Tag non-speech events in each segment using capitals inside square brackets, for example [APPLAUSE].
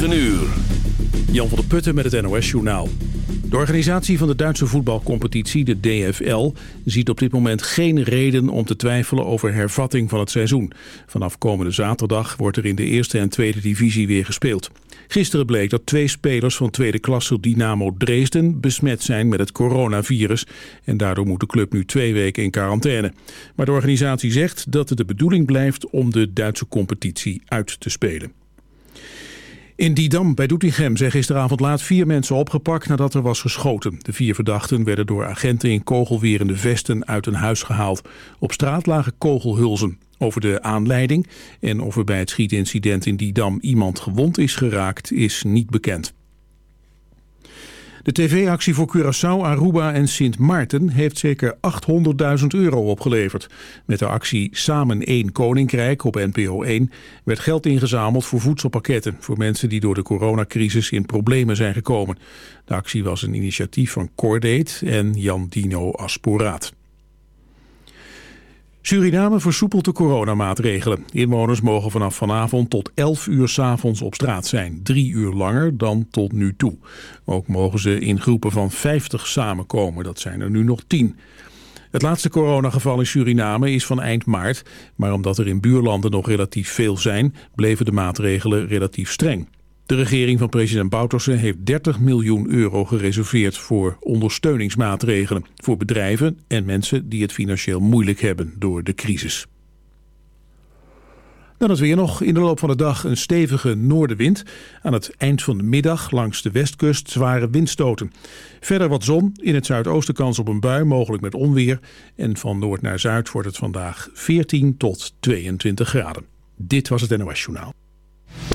9 uur. Jan van der Putten met het NOS-journaal. De organisatie van de Duitse voetbalcompetitie, de DFL, ziet op dit moment geen reden om te twijfelen over hervatting van het seizoen. Vanaf komende zaterdag wordt er in de eerste en tweede divisie weer gespeeld. Gisteren bleek dat twee spelers van tweede klasse Dynamo Dresden besmet zijn met het coronavirus. En daardoor moet de club nu twee weken in quarantaine. Maar de organisatie zegt dat het de bedoeling blijft om de Duitse competitie uit te spelen. In Didam bij Doetinchem zijn gisteravond laat vier mensen opgepakt nadat er was geschoten. De vier verdachten werden door agenten in kogelwerende vesten uit een huis gehaald. Op straat lagen kogelhulzen. Over de aanleiding en of er bij het schietincident in Didam iemand gewond is geraakt is niet bekend. De tv-actie voor Curaçao, Aruba en Sint Maarten heeft zeker 800.000 euro opgeleverd. Met de actie Samen één Koninkrijk op NPO 1 werd geld ingezameld voor voedselpakketten... voor mensen die door de coronacrisis in problemen zijn gekomen. De actie was een initiatief van Cordate en Jan Dino Asporaat. Suriname versoepelt de coronamaatregelen. Inwoners mogen vanaf vanavond tot 11 uur s'avonds op straat zijn. Drie uur langer dan tot nu toe. Ook mogen ze in groepen van 50 samenkomen. Dat zijn er nu nog 10. Het laatste coronageval in Suriname is van eind maart. Maar omdat er in buurlanden nog relatief veel zijn... bleven de maatregelen relatief streng. De regering van president Bouterse heeft 30 miljoen euro gereserveerd voor ondersteuningsmaatregelen voor bedrijven en mensen die het financieel moeilijk hebben door de crisis. Dan het weer nog. In de loop van de dag een stevige noordenwind. Aan het eind van de middag langs de westkust zware windstoten. Verder wat zon. In het zuidoosten kans op een bui, mogelijk met onweer. En van noord naar zuid wordt het vandaag 14 tot 22 graden. Dit was het NOS Journaal.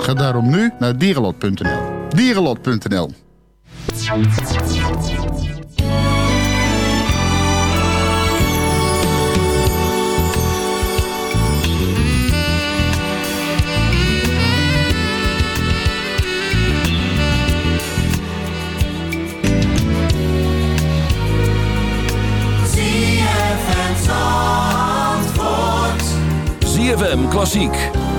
Ga daarom nu naar dierenlot.nl. Dierenlot.nl ZFM Klassiek.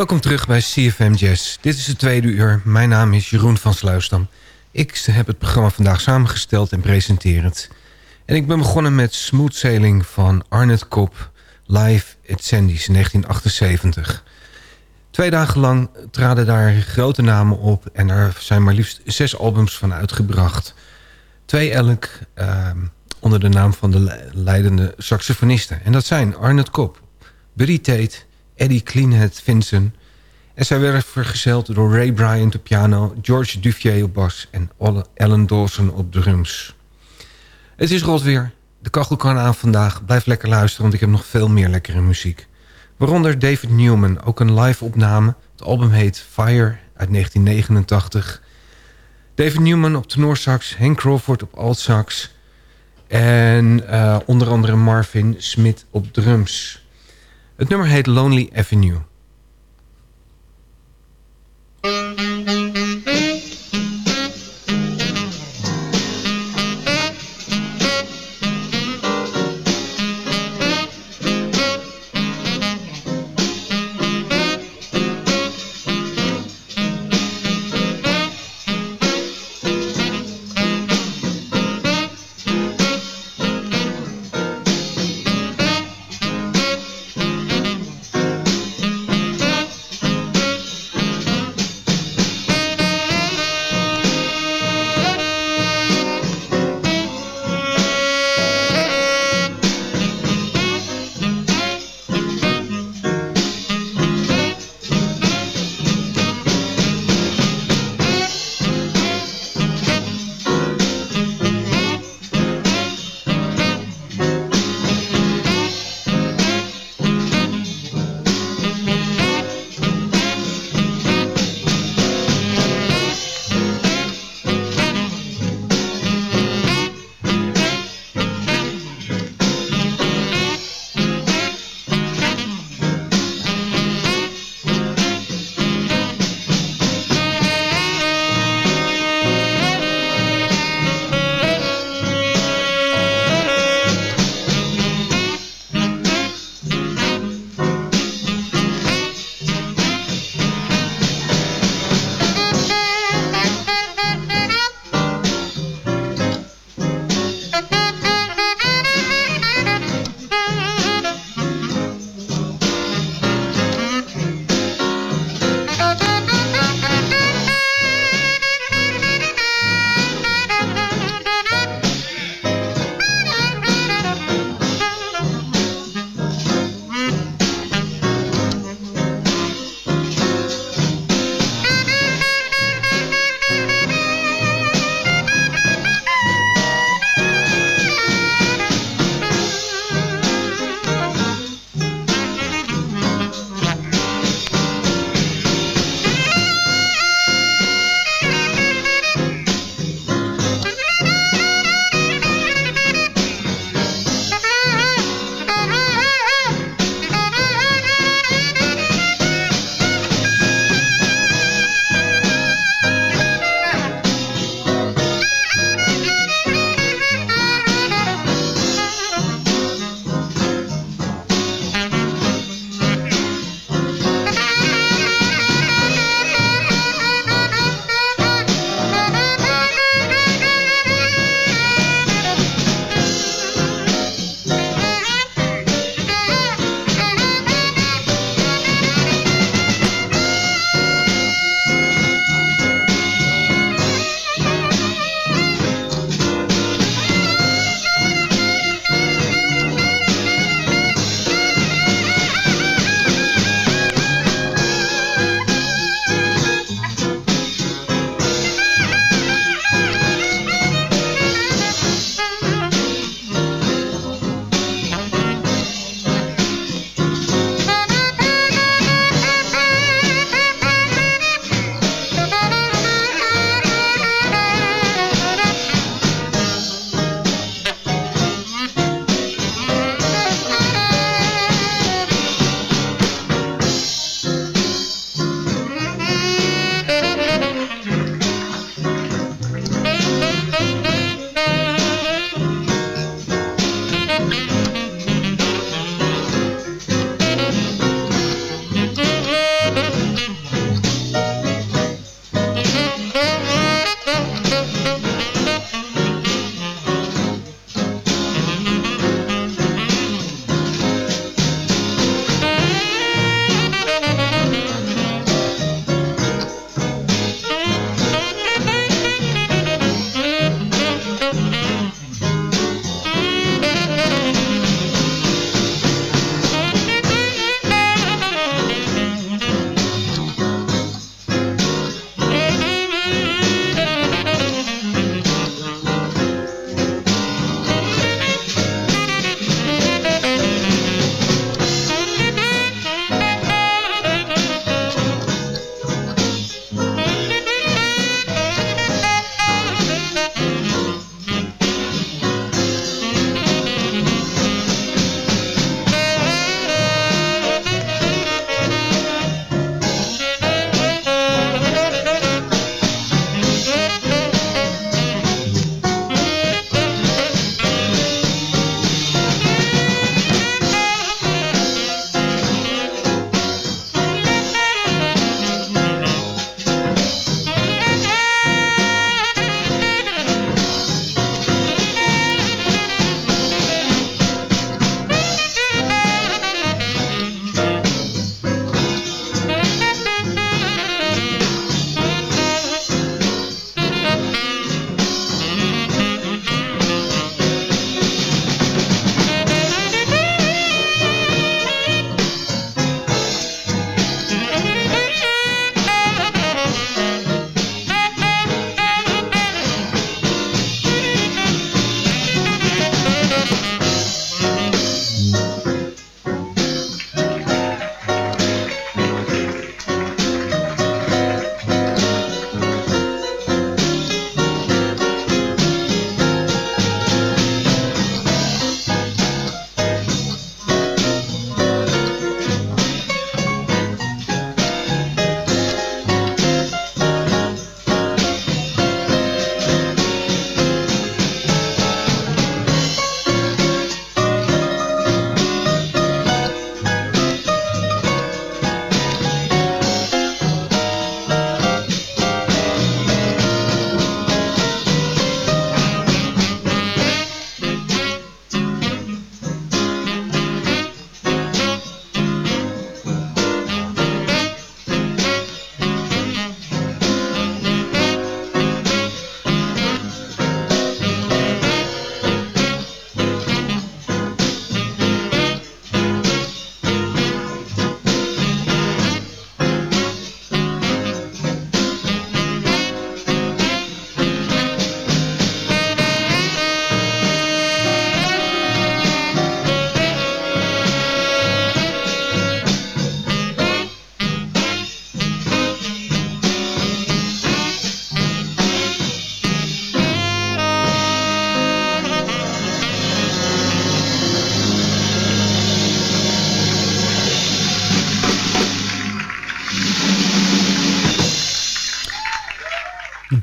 Welkom terug bij CFM Jazz. Dit is het tweede uur. Mijn naam is Jeroen van Sluisdam. Ik heb het programma vandaag samengesteld en presenterend. En ik ben begonnen met Smooth Sailing van Arnett Kop... live at Sandy's in 1978. Twee dagen lang traden daar grote namen op... en er zijn maar liefst zes albums van uitgebracht. Twee elk uh, onder de naam van de leidende saxofonisten. En dat zijn Arnett Kop, Buddy Tate... Eddie Cleanhead Vincent. En zij werden vergezeld door Ray Bryant op piano... George Duvier op bas en Alan Dawson op drums. Het is rot weer. De kachel kan aan vandaag. Blijf lekker luisteren, want ik heb nog veel meer lekkere muziek. Waaronder David Newman, ook een live opname. Het album heet Fire uit 1989. David Newman op tenorsax, Hank Crawford op altsax... en uh, onder andere Marvin Smith op drums... Het nummer heet Lonely Avenue.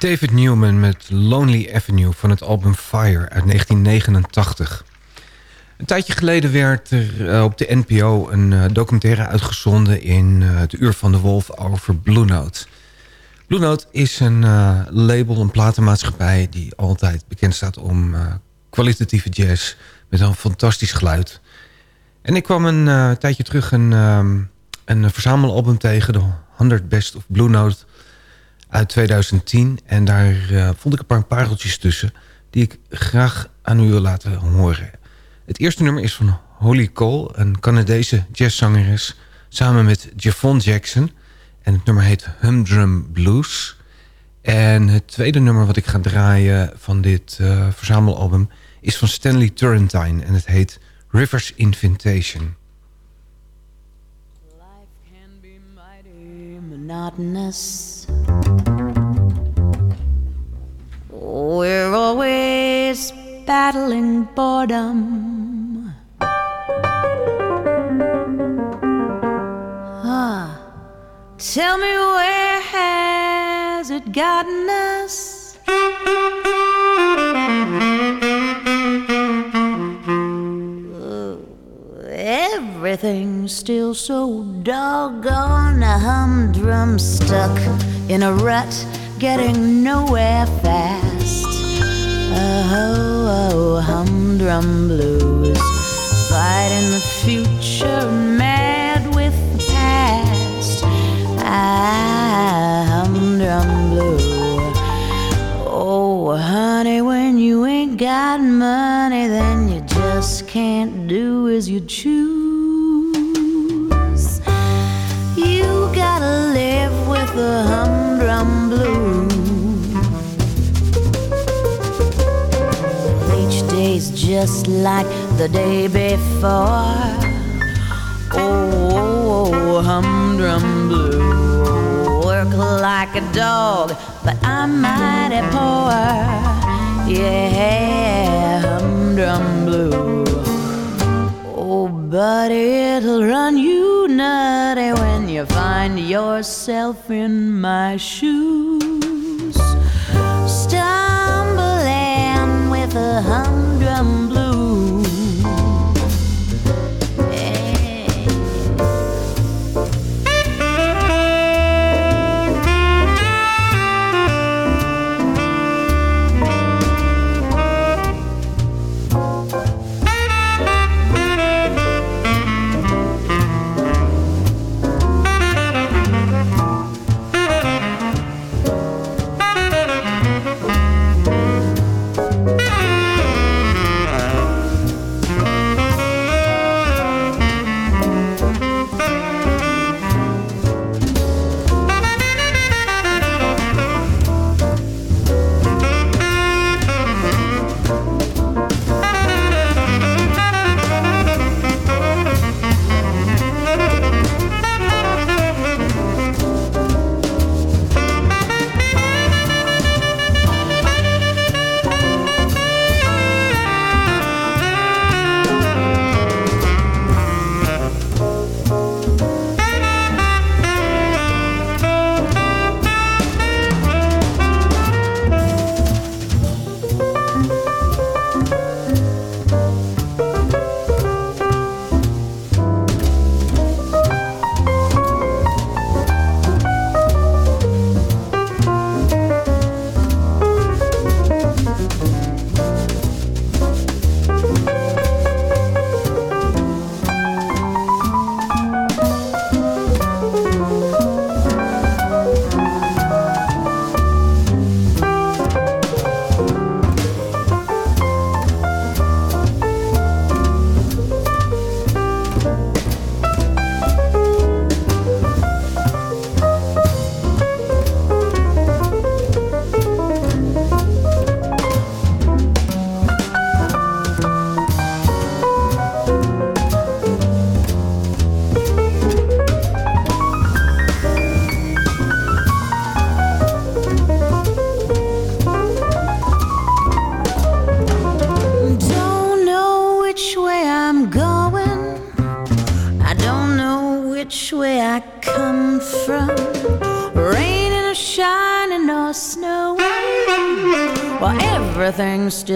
David Newman met Lonely Avenue van het album Fire uit 1989. Een tijdje geleden werd er eh, op de NPO een uh, documentaire uitgezonden... in uh, het Uur van de Wolf over Blue Note. Blue Note is een label, een platenmaatschappij... die altijd bekend staat om kwalitatieve jazz met een fantastisch geluid. En ik kwam een tijdje terug een, um, een verzamelalbum tegen... de 100 Best of Blue Note uit 2010. En daar uh, vond ik een paar pareltjes tussen... die ik graag aan u wil laten horen. Het eerste nummer is van Holly Cole, een Canadese jazzzangeres... samen met Javon Jackson. En het nummer heet Humdrum Blues. En het tweede nummer wat ik ga draaien van dit uh, verzamelalbum... is van Stanley Turrentine en het heet Rivers Invitation. Life can be mighty monotonous We're always battling boredom. Ah, tell me where has it gotten us? everything's still so doggone humdrum stuck in a rut getting nowhere fast. Oh, oh humdrum blues, fighting the future, mad with the past. Ah, humdrum blue. Oh, honey, when you ain't got money, then you just can't do as you choose. The humdrum blues. Each day's just like the day before. Oh, humdrum blue. Work like a dog, but I'm mighty poor. Yeah, humdrum blue. But it'll run you nutty when you find yourself in my shoes. Stumbling with a hum humdrum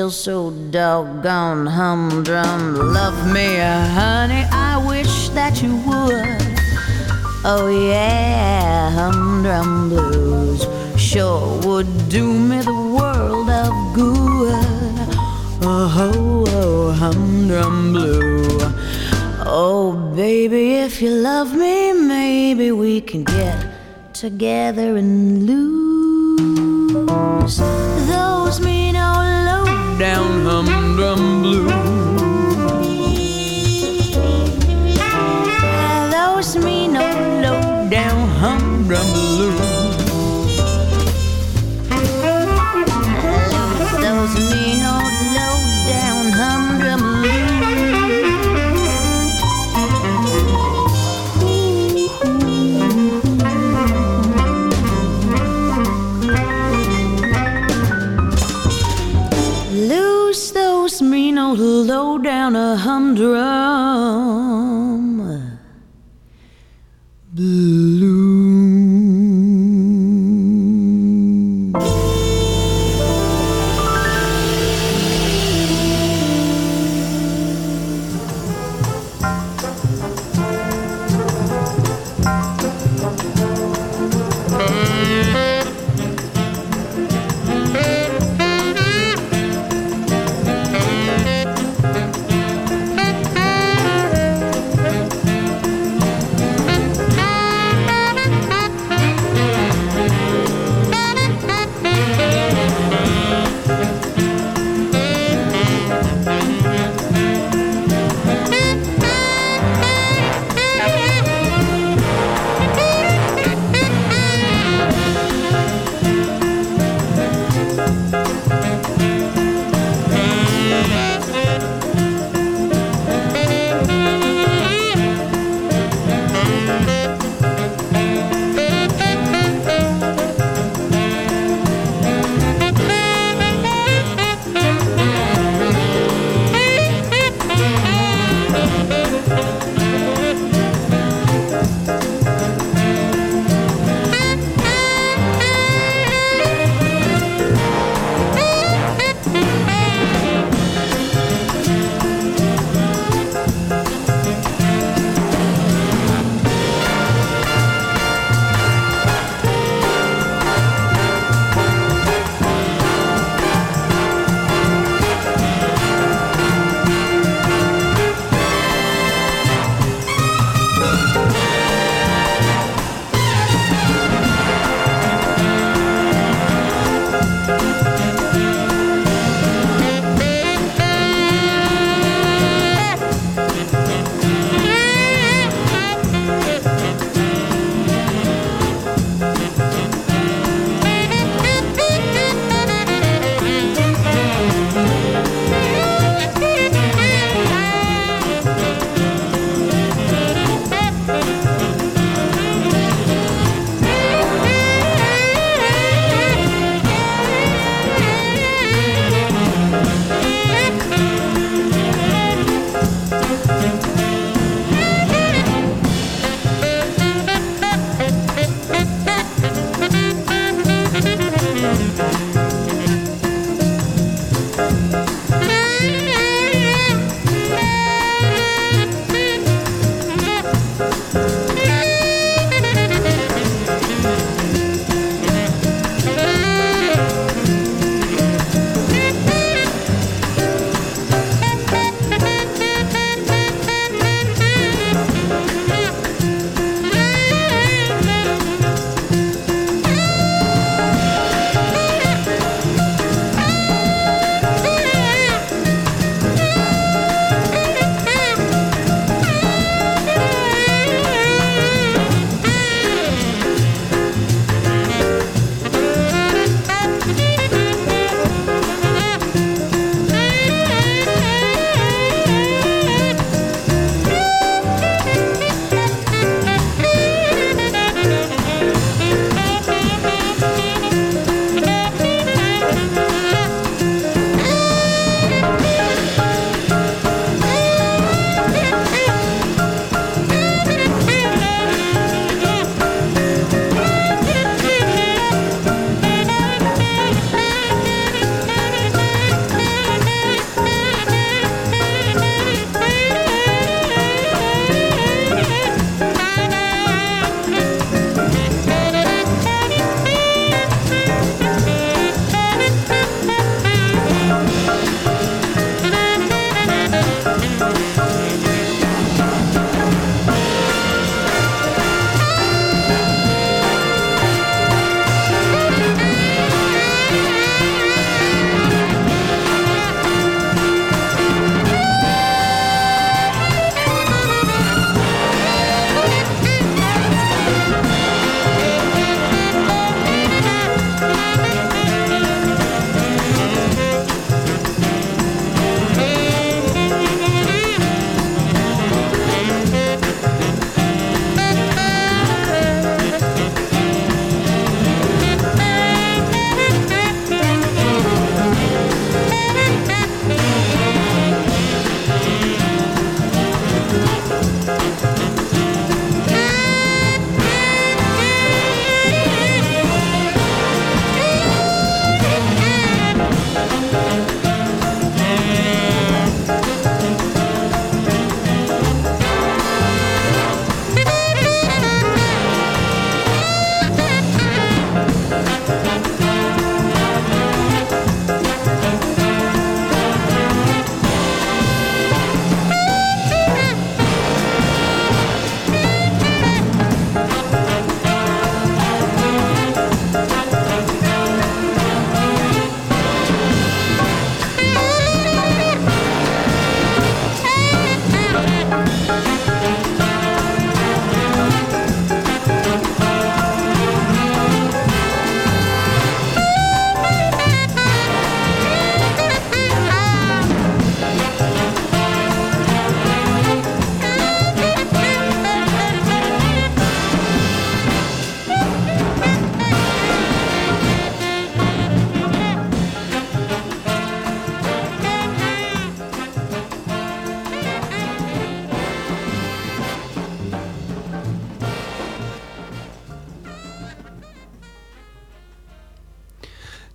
still so doggone humdrum. Love me, honey, I wish that you would. Oh yeah, humdrum blues sure would do me the world of good. Oh, oh, oh humdrum blue. Oh, baby, if you love me, maybe we can get together and lose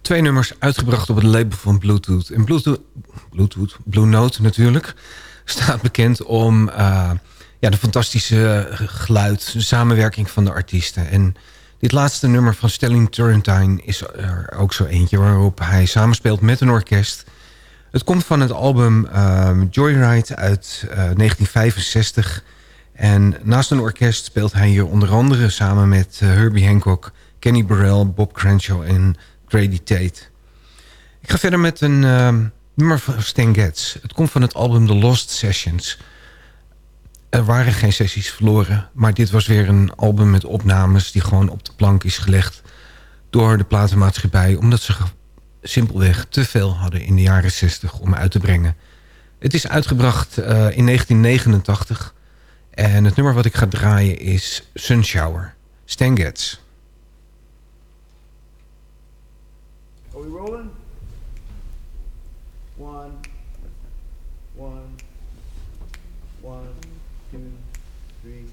twee nummers uitgebracht op het label van Bluetooth. En Bluetooth, Bluetooth Blue Note natuurlijk, [LAUGHS] staat bekend om uh, ja, de fantastische geluid, de samenwerking van de artiesten. En dit laatste nummer van Stelling Turrentine is er ook zo eentje... waarop hij samenspeelt met een orkest. Het komt van het album uh, Joyride uit uh, 1965... En naast een orkest speelt hij hier onder andere samen met uh, Herbie Hancock, Kenny Burrell, Bob Crenshaw en Ik ga verder met een uh, nummer van Stan Getz. Het komt van het album The Lost Sessions. Er waren geen sessies verloren, maar dit was weer een album met opnames... die gewoon op de plank is gelegd door de platenmaatschappij... omdat ze simpelweg te veel hadden in de jaren 60 om uit te brengen. Het is uitgebracht uh, in 1989... En het nummer wat ik ga draaien is Sunshower. Stan Getz. We rolling? One, one, one, two, three.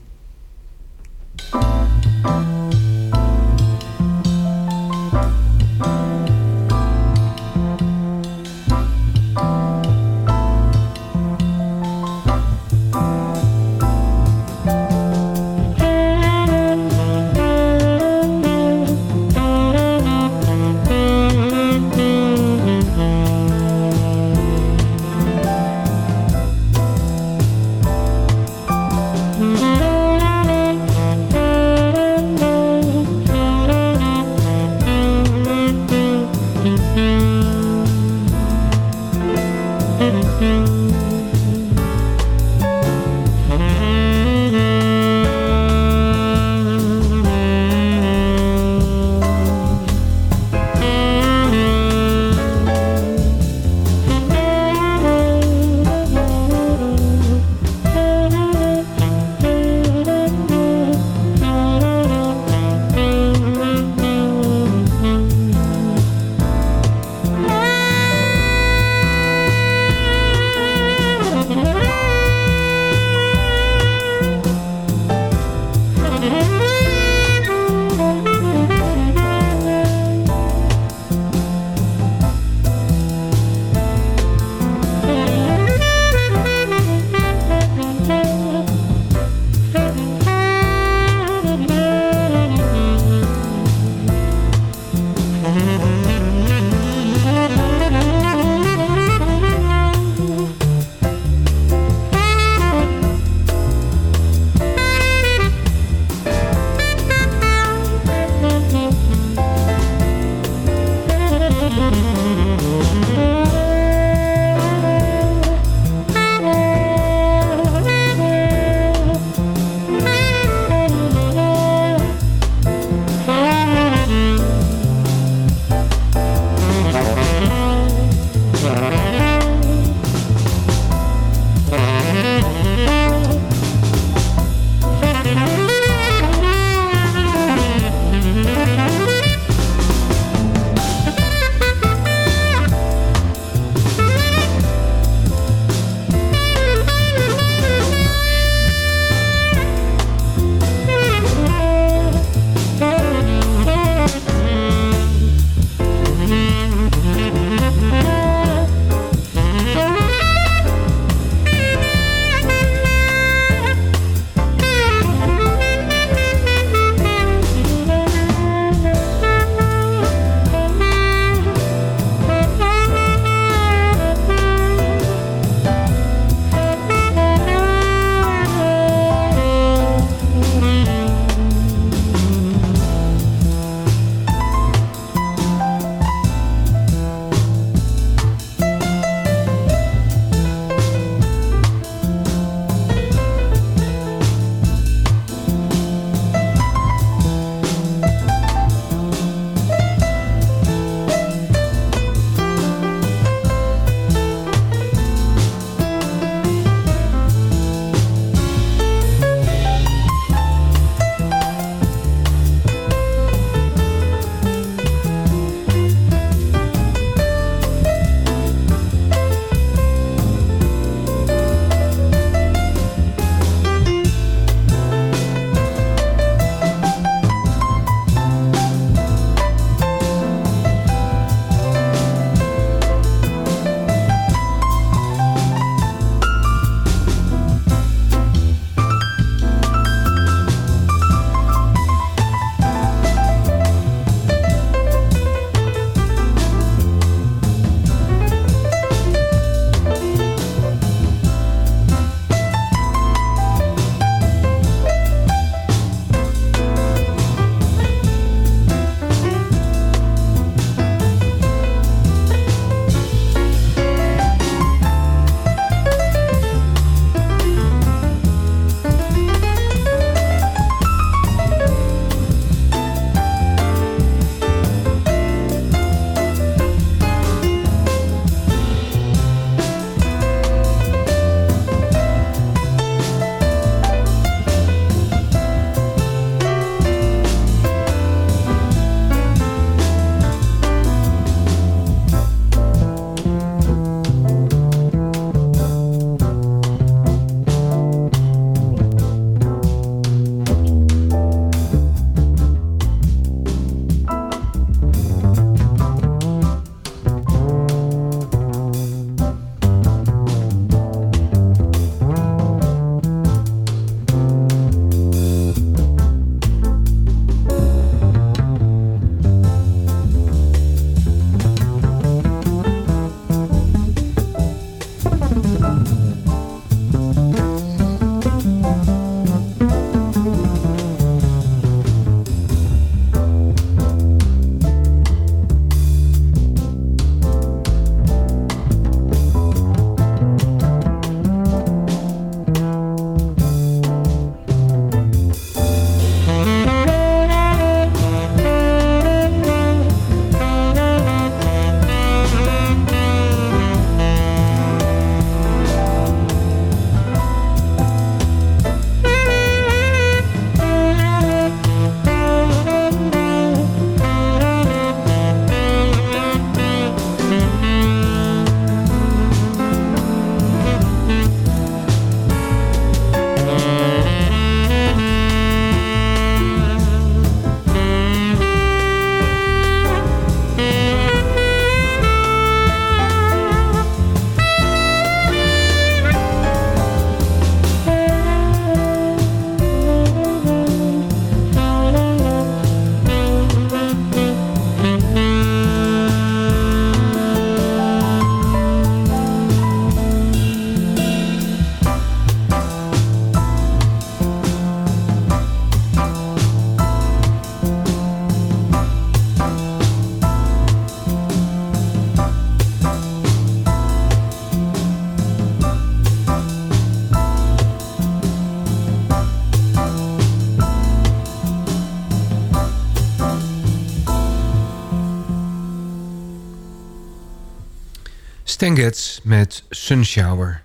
Stan met Sunshower.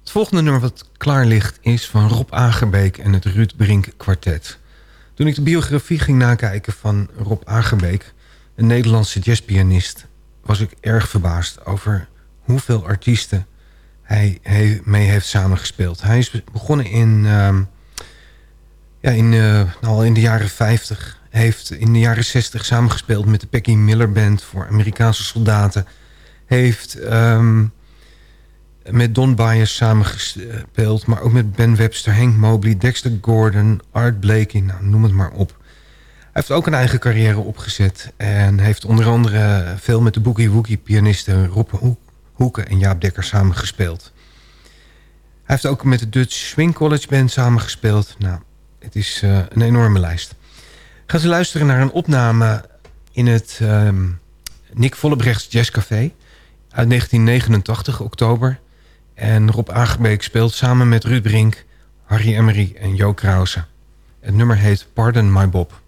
Het volgende nummer wat klaar ligt is van Rob Agerbeek en het Ruud Brink kwartet. Toen ik de biografie ging nakijken van Rob Agerbeek, een Nederlandse jazzpianist, was ik erg verbaasd over hoeveel artiesten hij mee heeft samengespeeld. Hij is begonnen in, uh, ja, in, uh, al in de jaren 50. Heeft in de jaren 60 samengespeeld met de Peggy Miller Band voor Amerikaanse soldaten. Heeft um, met Don Byers samengespeeld, maar ook met Ben Webster, Hank Mobley, Dexter Gordon, Art Blakey, nou, noem het maar op. Hij heeft ook een eigen carrière opgezet en heeft onder andere veel met de Boogie Woogie pianisten Rob Hoeken en Jaap Dekker samengespeeld. Hij heeft ook met de Dutch Swing College Band samengespeeld. Nou, het is uh, een enorme lijst. Gaan ze luisteren naar een opname in het um, Nick Vollebrechts Jazzcafé uit 1989, oktober. En Rob Aangebeek speelt samen met Ruud Brink, Harry Emery en Jo Krause. Het nummer heet Pardon My Bob.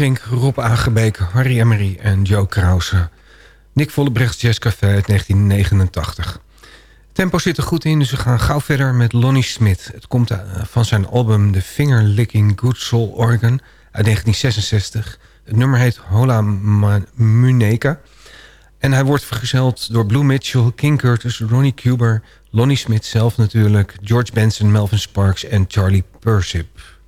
Brink, Rob Aangebeek, Harry Emery en Joe Krause. Nick Vollebrechts Jazzcafé uit 1989. Tempo zit er goed in, dus we gaan gauw verder met Lonnie Smith. Het komt eh, van zijn album The Finger Licking Good Soul Organ uit 1966. Het nummer heet Hola Muneka. En hij wordt vergezeld door Blue Mitchell, King Curtis, Ronnie Cuber... Lonnie Smith zelf natuurlijk, George Benson, Melvin Sparks en Charlie Persip.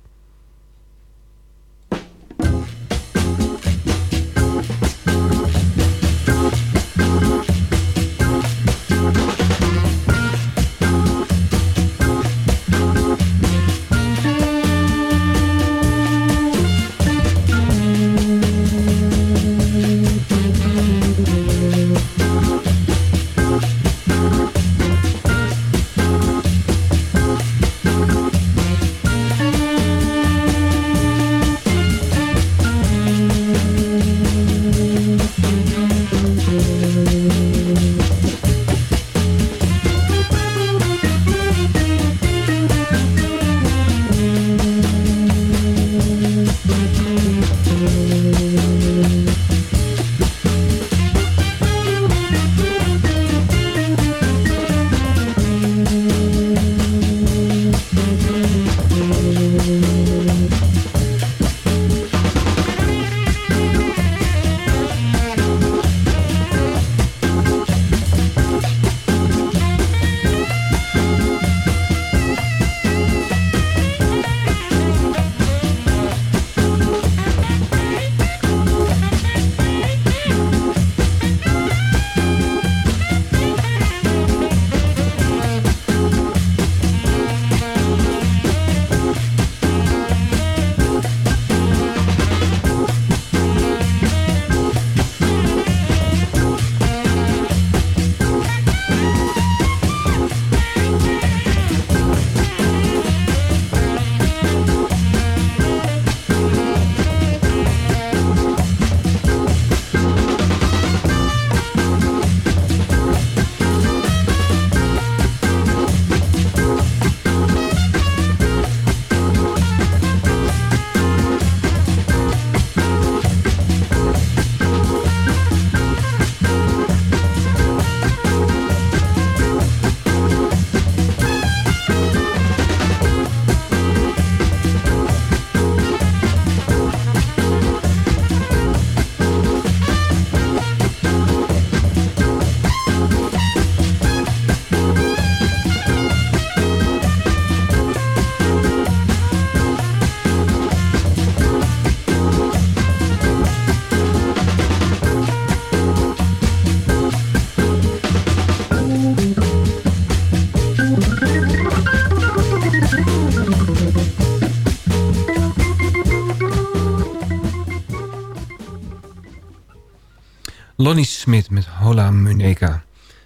Lonnie Smit met Hola Muneka.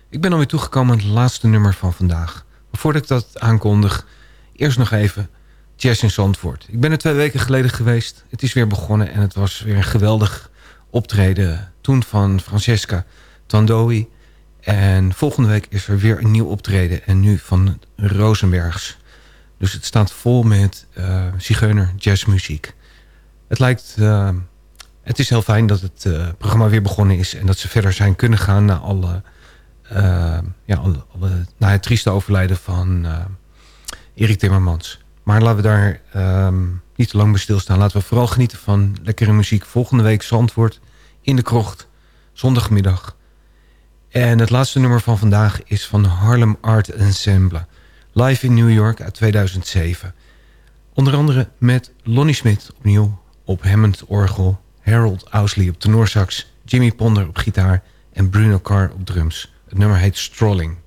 Ik ben alweer toegekomen het laatste nummer van vandaag. Voordat ik dat aankondig, eerst nog even Jazz in Zandvoort. Ik ben er twee weken geleden geweest. Het is weer begonnen en het was weer een geweldig optreden. Toen van Francesca Tandoi. En volgende week is er weer een nieuw optreden. En nu van Rosenbergs. Dus het staat vol met uh, zigeuner jazzmuziek. Het lijkt... Uh, het is heel fijn dat het uh, programma weer begonnen is... en dat ze verder zijn kunnen gaan naar alle... Uh, ja, na het trieste overlijden van uh, Erik Timmermans. Maar laten we daar um, niet te lang bij stilstaan. Laten we vooral genieten van lekkere muziek. Volgende week Zandvoort in de krocht. Zondagmiddag. En het laatste nummer van vandaag is van Harlem Art Ensemble. Live in New York uit 2007. Onder andere met Lonnie Smith opnieuw op Hammond orgel Harold Ousley op tenorsax, Jimmy Ponder op gitaar en Bruno Carr op drums. Het nummer heet Strolling.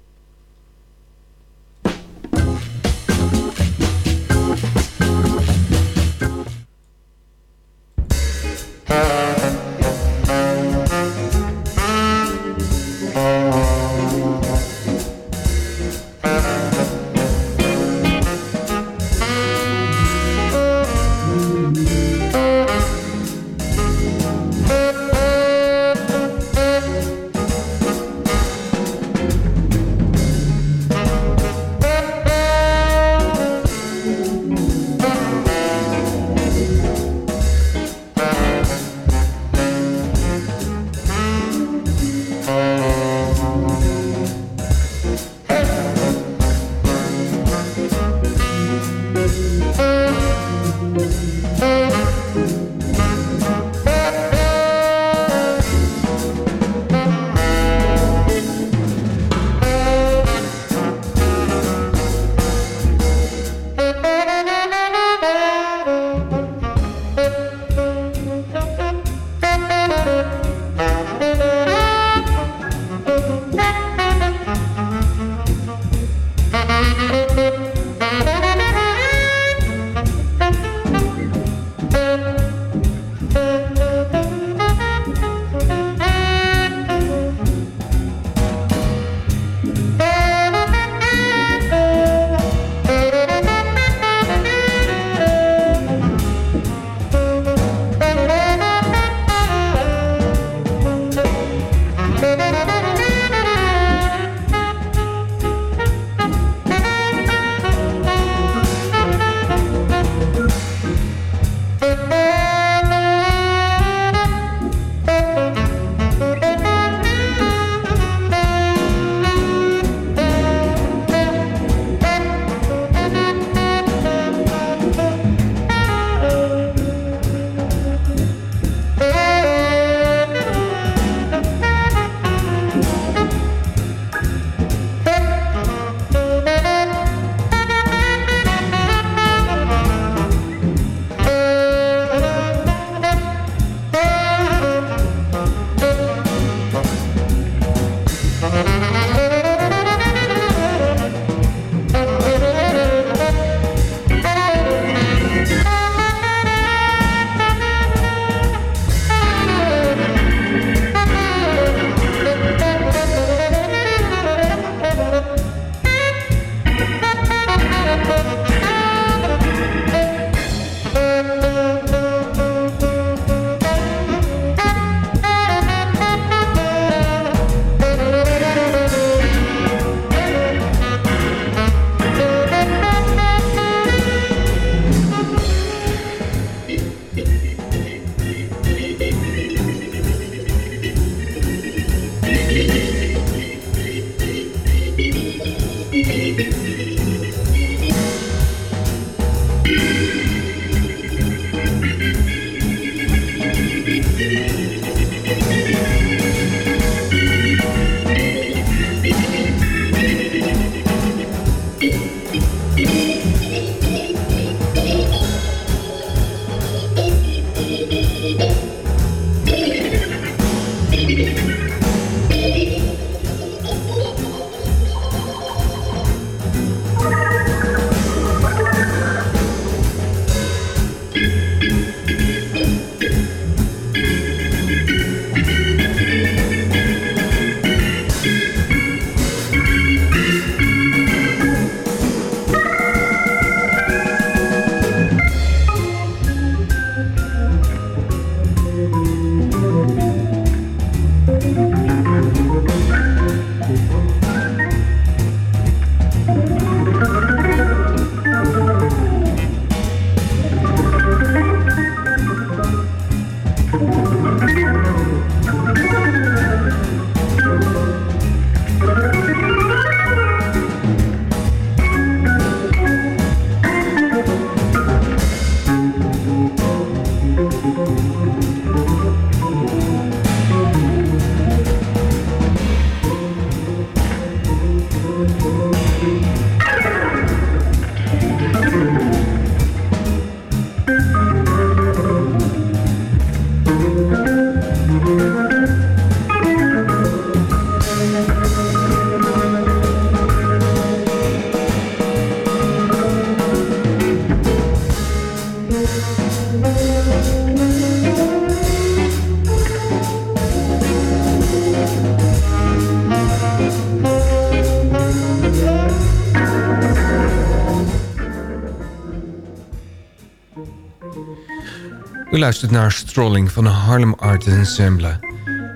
Luistert naar Strolling van de Harlem Art Ensemble.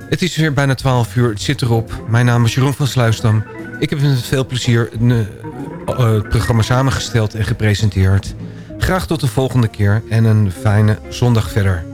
Het is weer bijna 12 uur, het zit erop. Mijn naam is Jeroen van Sluisdam. Ik heb met veel plezier het programma samengesteld en gepresenteerd. Graag tot de volgende keer en een fijne zondag verder.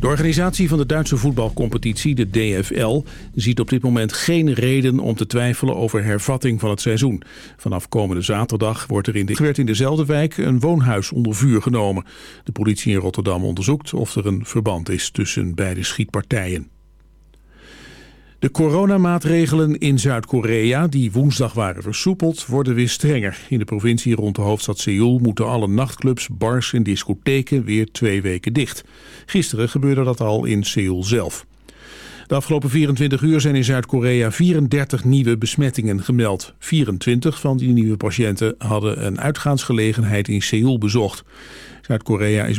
De organisatie van de Duitse voetbalcompetitie, de DFL, ziet op dit moment geen reden om te twijfelen over hervatting van het seizoen. Vanaf komende zaterdag wordt er in, de, werd in dezelfde wijk een woonhuis onder vuur genomen. De politie in Rotterdam onderzoekt of er een verband is tussen beide schietpartijen. De coronamaatregelen in Zuid-Korea, die woensdag waren versoepeld, worden weer strenger. In de provincie rond de hoofdstad Seoul moeten alle nachtclubs, bars en discotheken weer twee weken dicht. Gisteren gebeurde dat al in Seoul zelf. De afgelopen 24 uur zijn in Zuid-Korea 34 nieuwe besmettingen gemeld. 24 van die nieuwe patiënten hadden een uitgaansgelegenheid in Seoul bezocht. Zuid-Korea is...